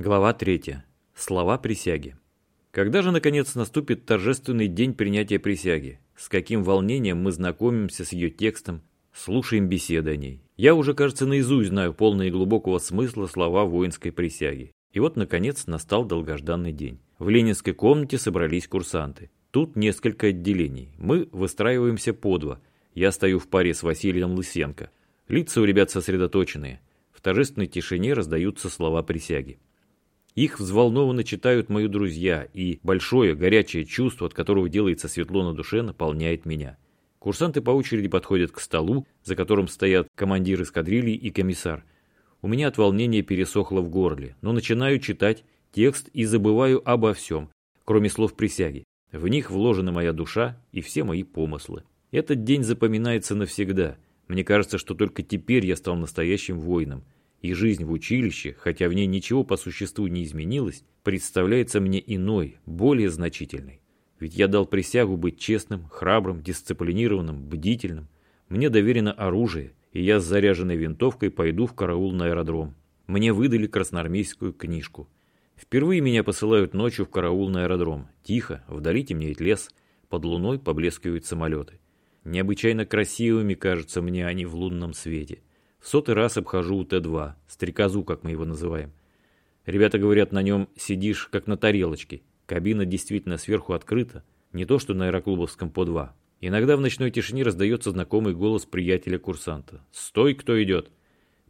Глава 3. Слова присяги. Когда же, наконец, наступит торжественный день принятия присяги? С каким волнением мы знакомимся с ее текстом, слушаем беседы о ней. Я уже, кажется, наизусть знаю полные глубокого смысла слова воинской присяги. И вот, наконец, настал долгожданный день. В ленинской комнате собрались курсанты. Тут несколько отделений. Мы выстраиваемся по два. Я стою в паре с Василием Лысенко. Лица у ребят сосредоточенные. В торжественной тишине раздаются слова присяги. Их взволнованно читают мои друзья, и большое горячее чувство, от которого делается светло на душе, наполняет меня. Курсанты по очереди подходят к столу, за которым стоят командир эскадрильи и комиссар. У меня от волнения пересохло в горле, но начинаю читать текст и забываю обо всем, кроме слов присяги. В них вложена моя душа и все мои помыслы. Этот день запоминается навсегда. Мне кажется, что только теперь я стал настоящим воином – и жизнь в училище, хотя в ней ничего по существу не изменилось, представляется мне иной, более значительной. Ведь я дал присягу быть честным, храбрым, дисциплинированным, бдительным. Мне доверено оружие, и я с заряженной винтовкой пойду в караул на аэродром. Мне выдали красноармейскую книжку. Впервые меня посылают ночью в караул на аэродром. Тихо, вдали темнеет лес, под луной поблескивают самолеты. Необычайно красивыми кажутся мне они в лунном свете. В сотый раз обхожу Т-2, стрекозу, как мы его называем. Ребята говорят, на нем сидишь, как на тарелочке. Кабина действительно сверху открыта, не то что на аэроклубовском по-2. Иногда в ночной тишине раздается знакомый голос приятеля-курсанта. «Стой, кто идет!»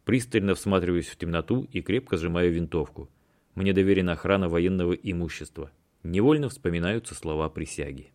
Пристально всматриваюсь в темноту и крепко сжимаю винтовку. Мне доверена охрана военного имущества. Невольно вспоминаются слова присяги.